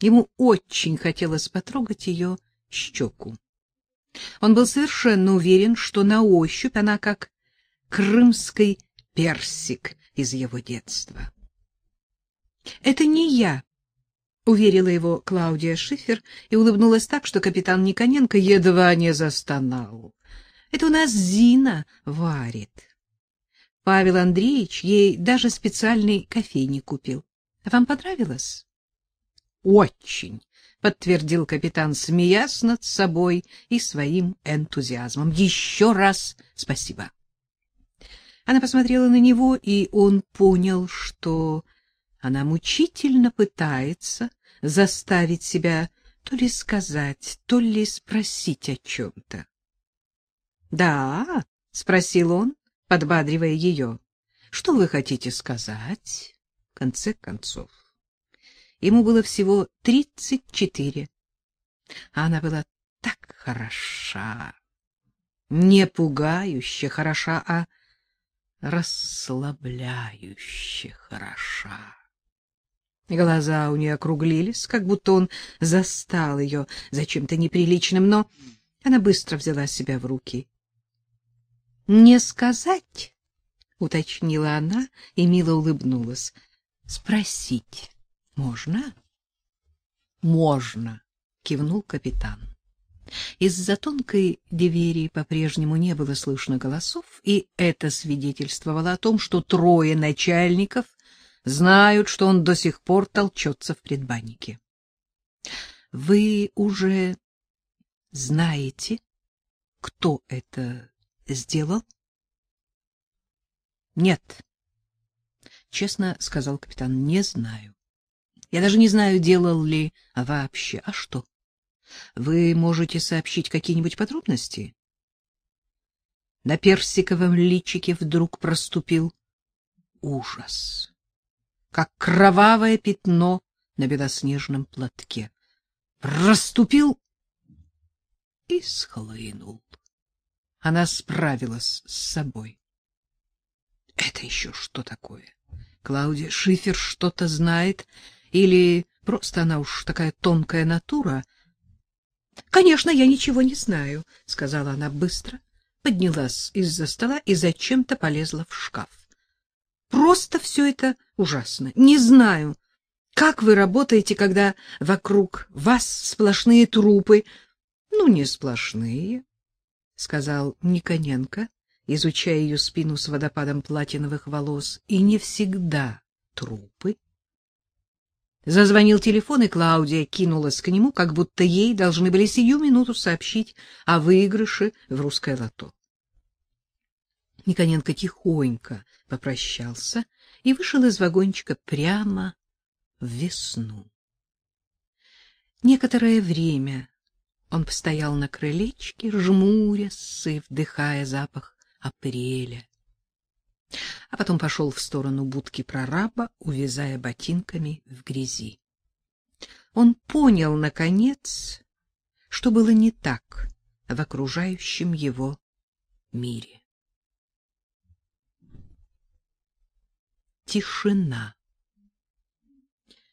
Ему очень хотелось потрогать ее щеку. Он был совершенно уверен, что на ощупь она как крымский персик из его детства. Это не я, уверила его Клаудия Шифер и улыбнулась так, что капитан Никоненко едва не застонал. Это у нас Зина варит. Павел Андреевич ей даже специальный кофейник купил. Вам понравилось? Очень, подтвердил капитан, смеясь над собой и своим энтузиазмом. Еще раз спасибо. Она посмотрела на него, и он понял, что она мучительно пытается заставить себя то ли сказать, то ли спросить о чем-то. — Да, — спросил он, подбадривая ее. — Что вы хотите сказать? В конце концов. Ему было всего тридцать четыре, а она была так хороша, не пугающе хороша, а расслабляюще хороша. Глаза у нее округлились, как будто он застал ее за чем-то неприличным, но она быстро взяла себя в руки. — Не сказать, — уточнила она и мило улыбнулась. — Спросить можно? — Можно, — кивнул капитан. Из-за тонкой двери по-прежнему не было слышно голосов, и это свидетельствовало о том, что трое начальников знают, что он до сих пор толчется в предбаннике. Вы уже знаете, кто это сделал? Нет. Честно сказал капитан, не знаю. Я даже не знаю, делал ли вообще. А что? Вы можете сообщить какие-нибудь подробности? На персиковом личике вдруг проступил ужас как кровавое пятно на белоснежном платке. Расступил и схлынул. Она справилась с собой. Это еще что такое? Клаудия Шифер что-то знает или просто она уж такая тонкая натура? Конечно, я ничего не знаю, сказала она быстро, поднялась из-за стола и зачем-то полезла в шкаф. Просто все это ужасно. Не знаю, как вы работаете, когда вокруг вас сплошные трупы. Ну, не сплошные, сказал Никоненко, изучая ее спину с водопадом платиновых волос, и не всегда трупы. Зазвонил телефон, и Клаудия кинулась к нему, как будто ей должны были сию минуту сообщить о выигрыше в русское лото. Никоненко тихонько попрощался и вышел из вагончика прямо в весну. Некоторое время он постоял на крылечке, жмурясь и вдыхая запах апреля. А потом пошел в сторону будки прораба, увязая ботинками в грязи. Он понял, наконец, что было не так в окружающем его мире. тишина.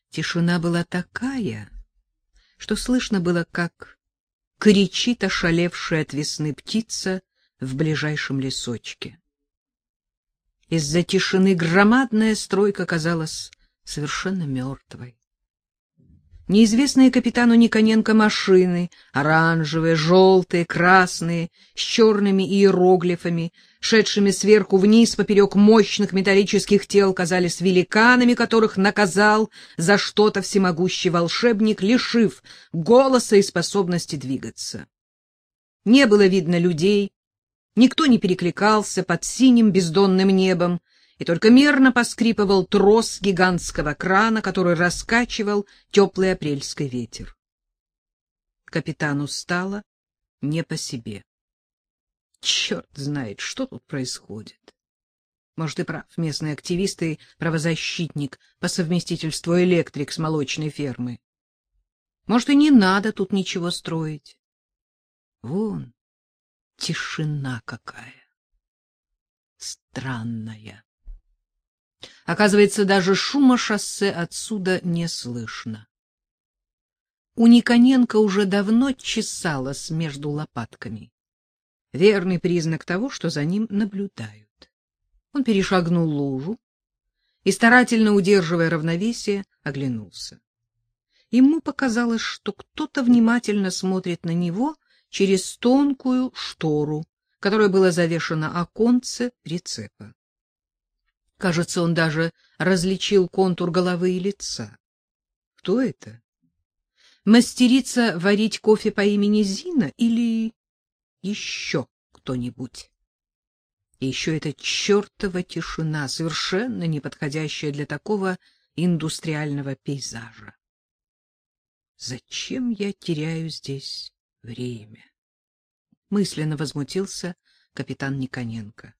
Тишина была такая, что слышно было, как кричит ошалевшая от весны птица в ближайшем лесочке. Из-за тишины громадная стройка казалась совершенно мертвой. Неизвестные капитану Никоненко машины, оранжевые, желтые, красные, с черными иероглифами, шедшими сверху вниз поперек мощных металлических тел, казались великанами, которых наказал за что-то всемогущий волшебник, лишив голоса и способности двигаться. Не было видно людей, никто не перекликался под синим бездонным небом, и только мерно поскрипывал трос гигантского крана, который раскачивал теплый апрельский ветер. Капитану стало не по себе. Черт знает, что тут происходит. Может, и прав местный активист и правозащитник по совместительству электрик с молочной фермы. Может, и не надо тут ничего строить. Вон, тишина какая. Странная. Оказывается, даже шума шоссе отсюда не слышно. у Никоненко уже давно чесалось между лопатками. Верный признак того, что за ним наблюдают. Он перешагнул лужу и, старательно удерживая равновесие, оглянулся. Ему показалось, что кто-то внимательно смотрит на него через тонкую штору, которая была завешена оконце прицепа. Кажется, он даже различил контур головы и лица. Кто это? Мастерица варить кофе по имени Зина или еще кто-нибудь? И еще эта чертова тишина, совершенно не подходящая для такого индустриального пейзажа. Зачем я теряю здесь время? Мысленно возмутился капитан Никоненко.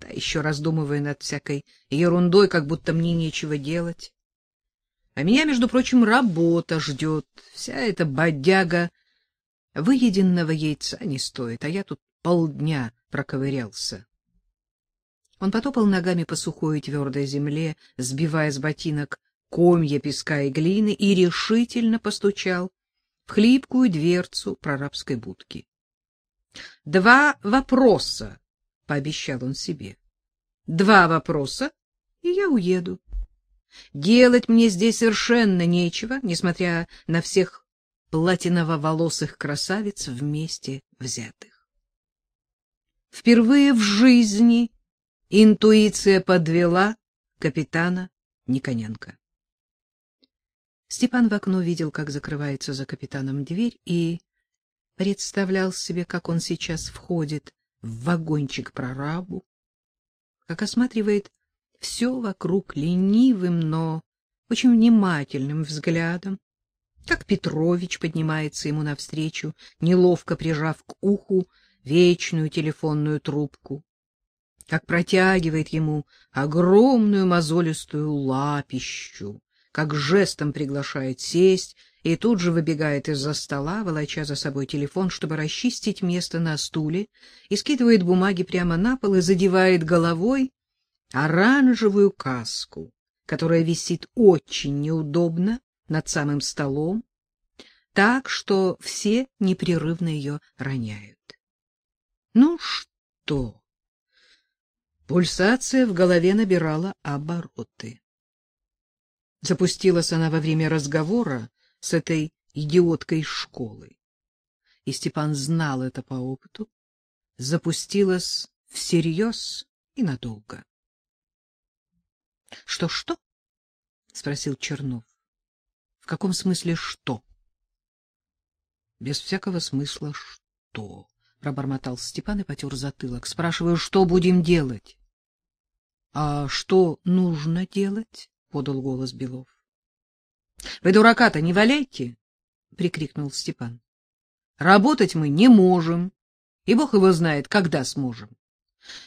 Да еще раздумывая над всякой ерундой, как будто мне нечего делать. А меня, между прочим, работа ждет. Вся эта бодяга выеденного яйца не стоит, а я тут полдня проковырялся. Он потопал ногами по сухой и твердой земле, сбивая с ботинок комья песка и глины, и решительно постучал в хлипкую дверцу прорабской будки. — Два вопроса, — пообещал он себе. — Два вопроса, и я уеду. Делать мне здесь совершенно нечего, несмотря на всех платиново-волосых красавиц вместе взятых. Впервые в жизни Интуиция подвела капитана Никоненко. Степан в окно видел, как закрывается за капитаном дверь, и представлял себе, как он сейчас входит в вагончик прорабу, как осматривает все вокруг ленивым, но очень внимательным взглядом, как Петрович поднимается ему навстречу, неловко прижав к уху вечную телефонную трубку, как протягивает ему огромную мозолистую лапищу, как жестом приглашает сесть и тут же выбегает из-за стола, волоча за собой телефон, чтобы расчистить место на стуле, и скидывает бумаги прямо на пол и задевает головой оранжевую каску, которая висит очень неудобно над самым столом, так что все непрерывно ее роняют. Ну что? Пульсация в голове набирала обороты. Запустилась она во время разговора с этой идиоткой школы. И Степан знал это по опыту. Запустилась всерьез и надолго. Что что? спросил Чернов. В каком смысле что? Без всякого смысла что? пробормотал Степан и потер затылок. Спрашиваю, что будем делать? А что нужно делать? Подал голос Белов. Вы дурака-то не валяйте, прикрикнул Степан. Работать мы не можем, и бог его знает, когда сможем.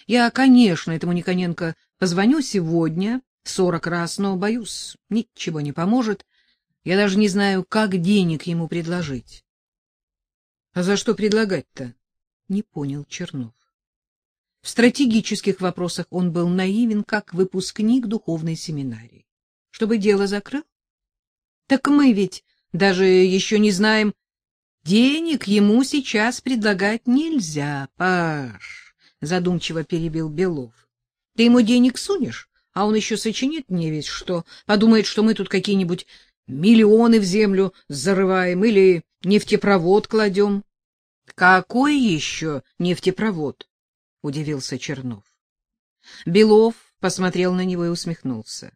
Я, конечно, этому Никоненко позвоню сегодня сорок раз, но боюсь, ничего не поможет. Я даже не знаю, как денег ему предложить. А за что предлагать-то? не понял Чернов. В стратегических вопросах он был наивен, как выпускник духовной семинарии. Чтобы дело закрыл? Так мы ведь даже еще не знаем, денег ему сейчас предлагать нельзя, Паш, задумчиво перебил Белов. Ты ему денег сунешь, а он еще сочинит мне ведь что, подумает, что мы тут какие-нибудь миллионы в землю зарываем или нефтепровод кладем. Какой еще нефтепровод? удивился Чернов. Белов посмотрел на него и усмехнулся.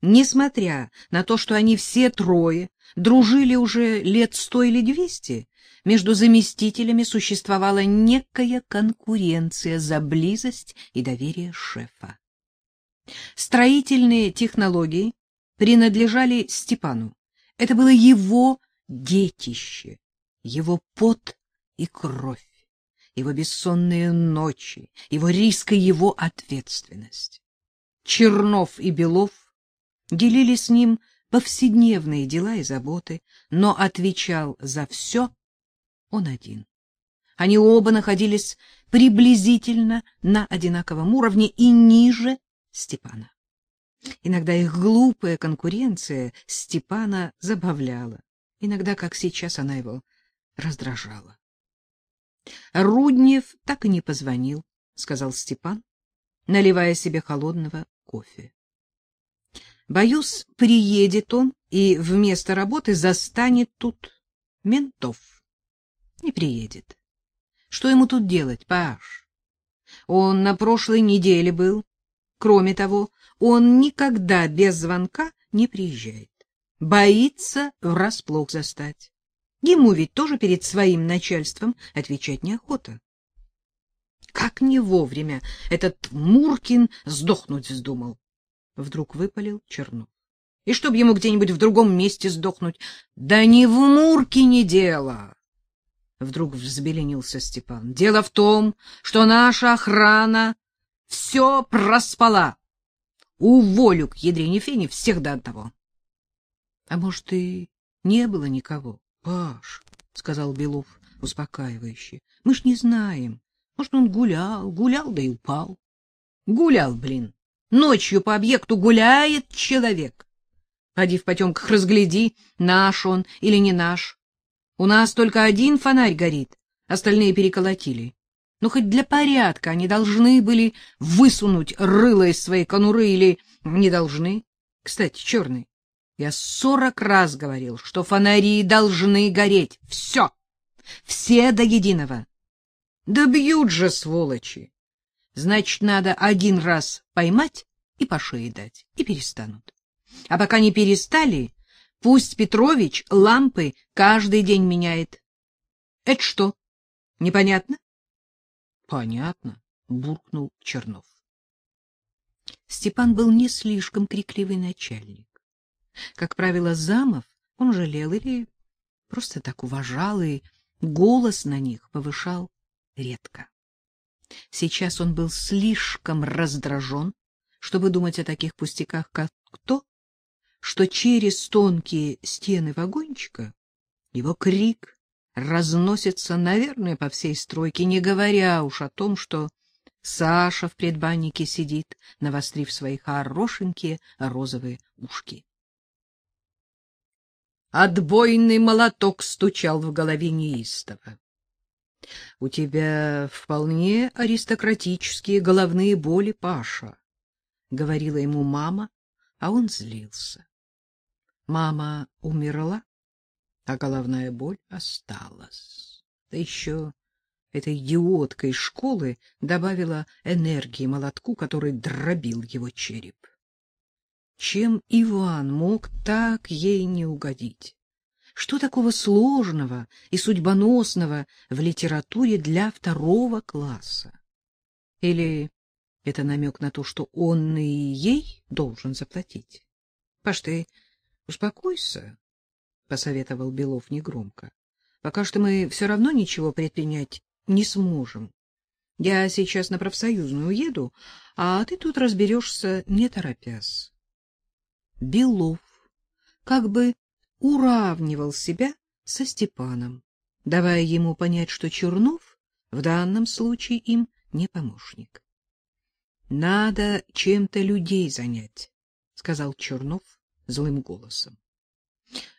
Несмотря на то, что они все трое дружили уже лет сто или двести, между заместителями существовала некая конкуренция за близость и доверие шефа. Строительные технологии принадлежали Степану. Это было его детище, его пот и кровь, его бессонные ночи, его риск и его ответственность. Чернов и Белов делили с ним повседневные дела и заботы, но отвечал за все он один. Они оба находились приблизительно на одинаковом уровне и ниже Степана. Иногда их глупая конкуренция Степана забавляла. Иногда, как сейчас, она его раздражала. Руднев так и не позвонил, сказал Степан, наливая себе холодного кофе. Боюсь, приедет он и вместо работы застанет тут ментов. Не приедет. Что ему тут делать, Паш? Он на прошлой неделе был. Кроме того, он никогда без звонка не приезжает. Боится врасплох застать. Ему ведь тоже перед своим начальством отвечать неохота. Как не вовремя этот Муркин сдохнуть вздумал. Вдруг выпалил Чернов. И чтоб ему где-нибудь в другом месте сдохнуть. Да не в Муркине дело. Вдруг взбеленился Степан. Дело в том, что наша охрана все проспала. Уволю к ядрене фени всех до одного. — А может, и не было никого? — Паш, — сказал Белов успокаивающе, — мы ж не знаем. Может, он гулял, гулял, да и упал. Гулял, блин. Ночью по объекту гуляет человек. Поди в потемках разгляди, наш он или не наш. У нас только один фонарь горит, остальные переколотили. Но хоть для порядка они должны были высунуть рыло из своей конуры или не должны. Кстати, черный, я сорок раз говорил, что фонари должны гореть. Все, все до единого. Да бьют же, сволочи! Значит, надо один раз поймать и по шее дать, и перестанут. А пока не перестали, пусть Петрович лампы каждый день меняет. Это что, непонятно? Понятно, буркнул Чернов. Степан был не слишком крикливый начальник. Как правило, замов он жалел или просто так уважал и голос на них повышал редко. Сейчас он был слишком раздражен, чтобы думать о таких пустяках, как то, что через тонкие стены вагончика его крик разносится, наверное, по всей стройке, не говоря уж о том, что Саша в предбаннике сидит, навострив свои хорошенькие розовые ушки. Отбойный молоток стучал в голове неистово. — У тебя вполне аристократические головные боли, Паша, — говорила ему мама, а он злился. Мама умерла, а головная боль осталась. Да еще эта идиотка из школы добавила энергии молотку, который дробил его череп. Чем Иван мог так ей не угодить? Что такого сложного и судьбоносного в литературе для второго класса? Или это намек на то, что он и ей должен заплатить? — Паш, ты успокойся, — посоветовал Белов негромко. — Пока что мы все равно ничего предпринять не сможем. Я сейчас на профсоюзную уеду, а ты тут разберешься, не торопясь. Белов как бы уравнивал себя со Степаном, давая ему понять, что Чернов в данном случае им не помощник. — Надо чем-то людей занять, — сказал Чернов злым голосом.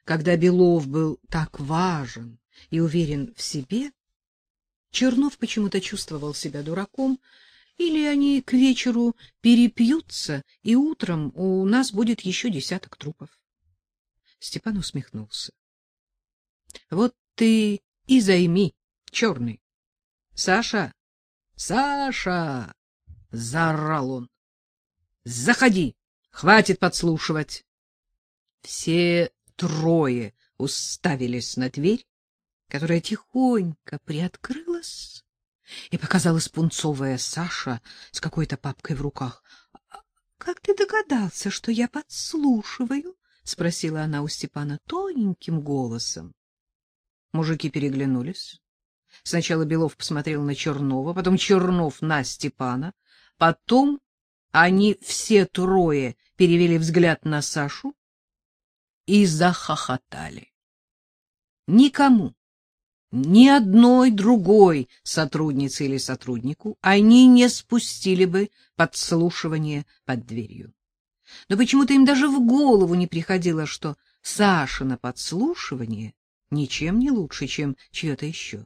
Когда Белов был так важен и уверен в себе, Чернов почему-то чувствовал себя дураком, или они к вечеру перепьются, и утром у нас будет еще десяток трупов. Степан усмехнулся. — Вот ты и займи, черный. — Саша! Саша! — заорал он. — Заходи! Хватит подслушивать! Все трое уставились на дверь, которая тихонько приоткрылась, и показалась пунцовая Саша с какой-то папкой в руках. — Как ты догадался, что я подслушиваю? — спросила она у Степана тоненьким голосом. Мужики переглянулись. Сначала Белов посмотрел на Чернова, потом Чернов на Степана, потом они все трое перевели взгляд на Сашу и захохотали. Никому, ни одной другой сотруднице или сотруднику они не спустили бы подслушивание под дверью. Но почему-то им даже в голову не приходило, что Саша на подслушивание ничем не лучше, чем чье-то еще.